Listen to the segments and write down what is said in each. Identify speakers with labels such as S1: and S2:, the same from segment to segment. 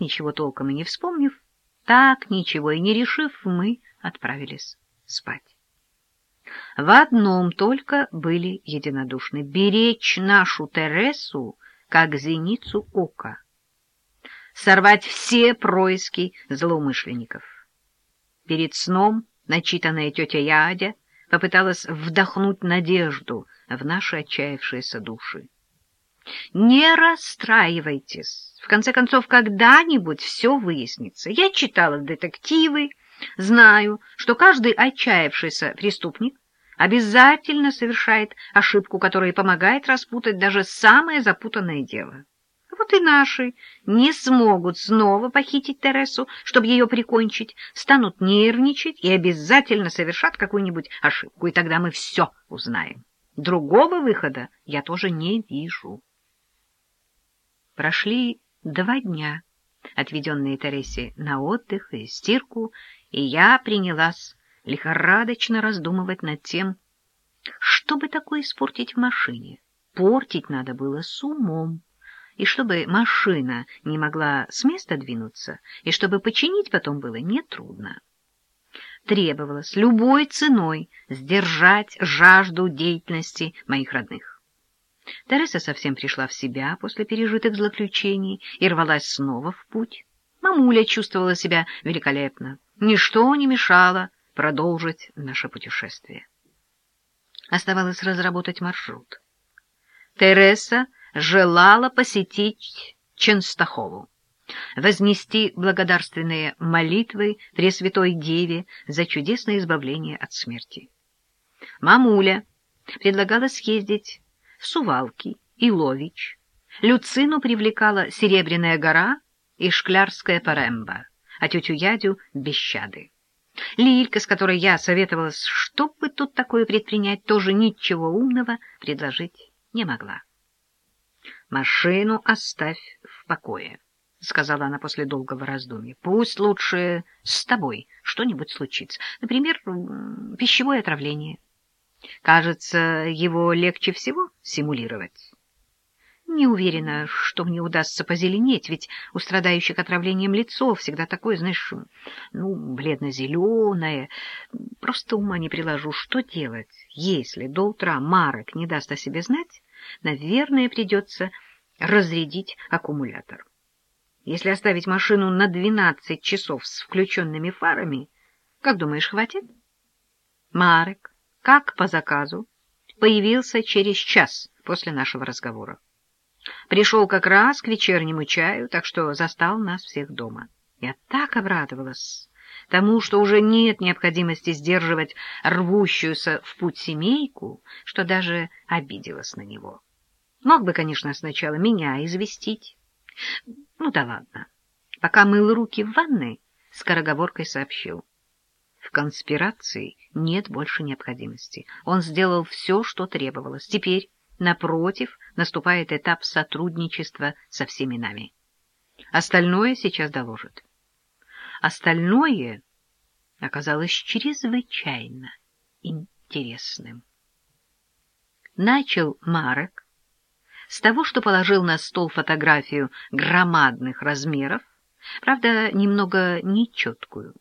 S1: ничего толком и не вспомнив, так ничего и не решив, мы отправились спать. В одном только были единодушны — беречь нашу Тересу как зеницу ока, сорвать все происки злоумышленников. Перед сном начитанная тетя Ядя попыталась вдохнуть надежду в наши отчаявшиеся души. Не расстраивайтесь. В конце концов, когда-нибудь все выяснится. Я читала детективы, знаю, что каждый отчаявшийся преступник обязательно совершает ошибку, которая помогает распутать даже самое запутанное дело. Вот и наши не смогут снова похитить Тересу, чтобы ее прикончить, станут нервничать и обязательно совершат какую-нибудь ошибку, и тогда мы все узнаем. Другого выхода я тоже не вижу. Прошли два дня, отведенные Тересе на отдых и стирку, и я принялась лихорадочно раздумывать над тем, чтобы такое испортить в машине. Портить надо было с умом, и чтобы машина не могла с места двинуться, и чтобы починить потом было нетрудно. Требовалось любой ценой сдержать жажду деятельности моих родных. Тереса совсем пришла в себя после пережитых злоключений и рвалась снова в путь. Мамуля чувствовала себя великолепно. Ничто не мешало продолжить наше путешествие. Оставалось разработать маршрут. Тереса желала посетить Ченстахову, вознести благодарственные молитвы Пресвятой Деве за чудесное избавление от смерти. Мамуля предлагала съездить Сувалки и Лович. Люцину привлекала Серебряная гора и Шклярская паремба, а тетю Ядю — Бещады. Лилька, с которой я советовалась, что бы тут такое предпринять, тоже ничего умного предложить не могла. «Машину оставь в покое», — сказала она после долгого раздумья. «Пусть лучше с тобой что-нибудь случится. Например, пищевое отравление. Кажется, его легче всего симулировать». Не уверена, что мне удастся позеленеть, ведь у страдающих отравлением лицо всегда такое, знаешь, ну, бледно-зеленое. Просто ума не приложу, что делать, если до утра Марок не даст о себе знать, наверное, придется разрядить аккумулятор. Если оставить машину на двенадцать часов с включенными фарами, как думаешь, хватит? Марек, как по заказу, появился через час после нашего разговора. Пришел как раз к вечернему чаю, так что застал нас всех дома. Я так обрадовалась тому, что уже нет необходимости сдерживать рвущуюся в путь семейку, что даже обиделась на него. Мог бы, конечно, сначала меня известить. Ну да ладно. Пока мыл руки в ванной, скороговоркой сообщил. Конспирации нет больше необходимости. Он сделал все, что требовалось. Теперь Напротив, наступает этап сотрудничества со всеми нами. Остальное сейчас доложит. Остальное оказалось чрезвычайно интересным. Начал Марек с того, что положил на стол фотографию громадных размеров, правда, немного нечеткую.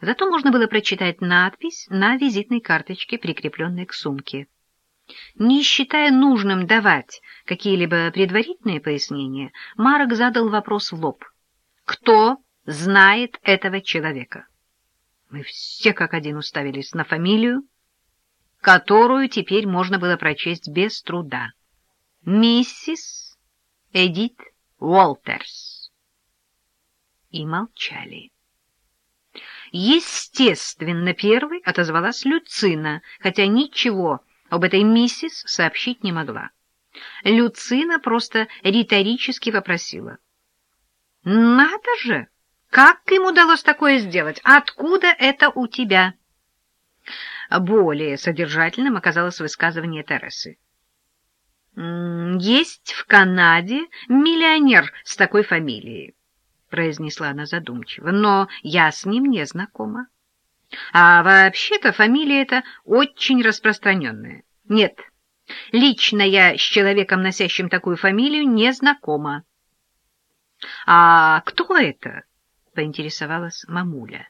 S1: Зато можно было прочитать надпись на визитной карточке, прикрепленной к сумке. Не считая нужным давать какие-либо предварительные пояснения, Марок задал вопрос в лоб. «Кто знает этого человека?» Мы все как один уставились на фамилию, которую теперь можно было прочесть без труда. «Миссис Эдит Уолтерс». И молчали. Естественно, первой отозвалась Люцина, хотя ничего об этой миссис сообщить не могла. Люцина просто риторически попросила. — Надо же! Как им удалось такое сделать? Откуда это у тебя? Более содержательным оказалось высказывание Тересы. «Есть в Канаде миллионер с такой фамилией», — произнесла она задумчиво, — «но я с ним не знакома». А вообще-то фамилия эта очень распространенная. Нет, лично я с человеком, носящим такую фамилию, не знакома. А кто это? — поинтересовалась мамуля.